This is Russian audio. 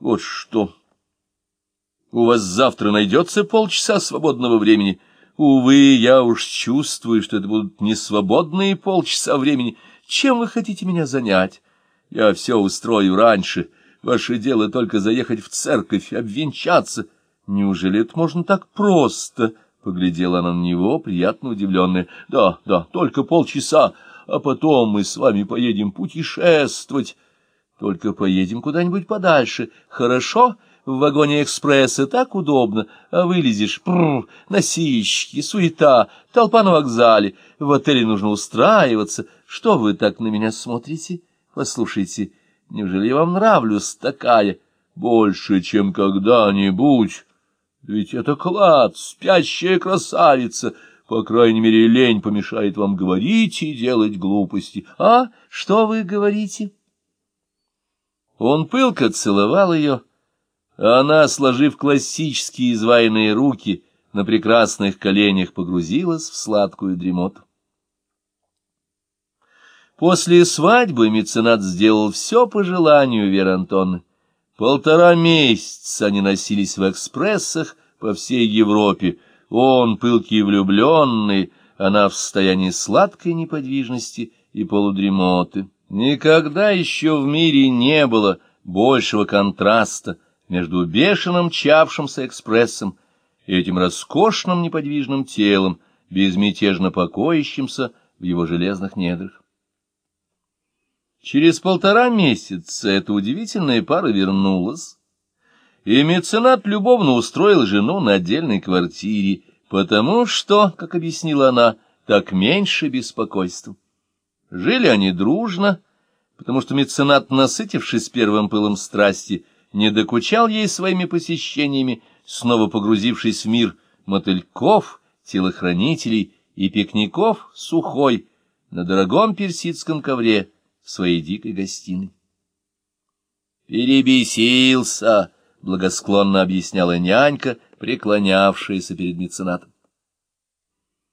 вот что. У вас завтра найдется полчаса свободного времени. Увы, я уж чувствую, что это будут не свободные полчаса времени. Чем вы хотите меня занять? Я все устрою раньше. Ваше дело только заехать в церковь, обвенчаться. Неужели это можно так просто? Поглядела она на него, приятно удивленная. Да, да, только полчаса, а потом мы с вами поедем путешествовать. Только поедем куда-нибудь подальше, хорошо? В вагоне экспресса так удобно, а вылезешь, прррр, носильщики, суета, толпа на вокзале, в отеле нужно устраиваться. Что вы так на меня смотрите? Послушайте, неужели я вам нравлюсь такая? Больше, чем когда-нибудь. Ведь это клад, спящая красавица. По крайней мере, лень помешает вам говорить и делать глупости. А что вы говорите? Он пылко целовал ее, а она, сложив классические изваянные руки, на прекрасных коленях погрузилась в сладкую дремоту. После свадьбы меценат сделал все по желанию Веры Антонны. Полтора месяца они носились в экспрессах по всей Европе. Он, пылкий влюбленный, она в состоянии сладкой неподвижности и полудремоты. Никогда еще в мире не было большего контраста между бешеным чавшимся экспрессом и этим роскошным неподвижным телом, безмятежно покоящимся в его железных недрах. Через полтора месяца эта удивительная пара вернулась, и меценат любовно устроил жену на отдельной квартире, потому что, как объяснила она, так меньше беспокойства. Жили они дружно, потому что меценат, насытившись первым пылом страсти, не докучал ей своими посещениями, снова погрузившись в мир мотыльков, телохранителей и пикников сухой на дорогом персидском ковре своей дикой гостиной. «Перебесился!» — благосклонно объясняла нянька, преклонявшаяся перед меценатом.